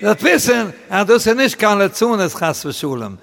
Das wissen, er das nicht kann lezunes Chas verschulen.